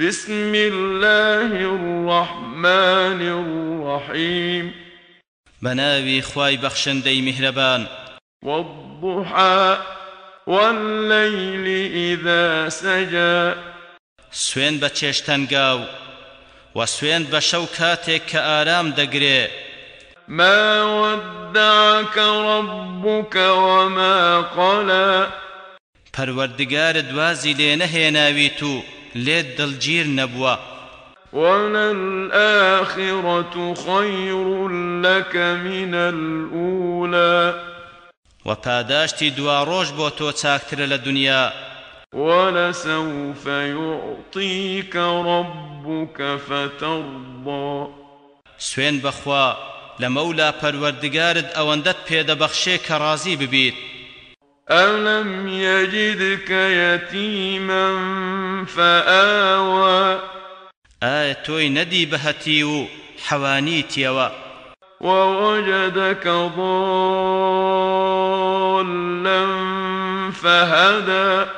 بسم الله الرحمن الرحيم بناوي خواي بخشندي مهربان والضحى والليل إذا سجى سوين بچشتنگاو و سوين بشو كاتك كآرام دقري ما ودعك ربك وما قلى پروردگار دوازي لێنەهێناوی تو لێت دڵگیر نەبووە. وللآخرة خير لك من الأولى. و پاداشتی دوا ڕۆژ بۆ تۆ چاکترە لە دنیا. ولسوف يعطيك ربك فترضى. سوێن بەخوا لە مەولا پەروەردگارت ئەوەندەت پێدەبەخشێ کە ڕازی ببیت. ألم يجدك يتيما فآوى ئایا تۆی نەدی بەهەتی و حەوانیتیەوە ووجدك ضالا فهدى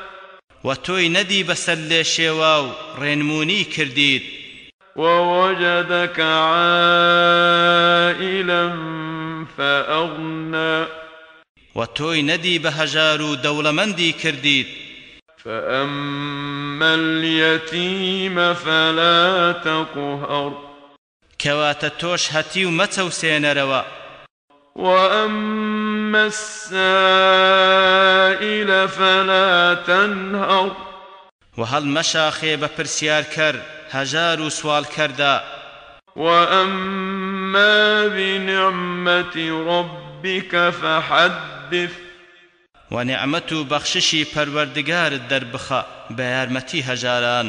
و تۆی نەدی بەسەر لێ شێوا و ڕێنمونی کردیت ووجدك عائلا و تۆی نەدی بە هەژار و دەوڵەمەندی کردیت فأما اليتيم فلا تقهر. کەواتە تۆش هەتی و مەچەوسێنەرەوە وأما السائل فلا تنهر. و هەڵ مەشاخێ بە پرسیارکەر هەژار و سوالکەردا وأما بنعمة ربك فحدث. و نعمەت و بەخششی پەروەردگارت دەربخە بە یارمەتی هەژاران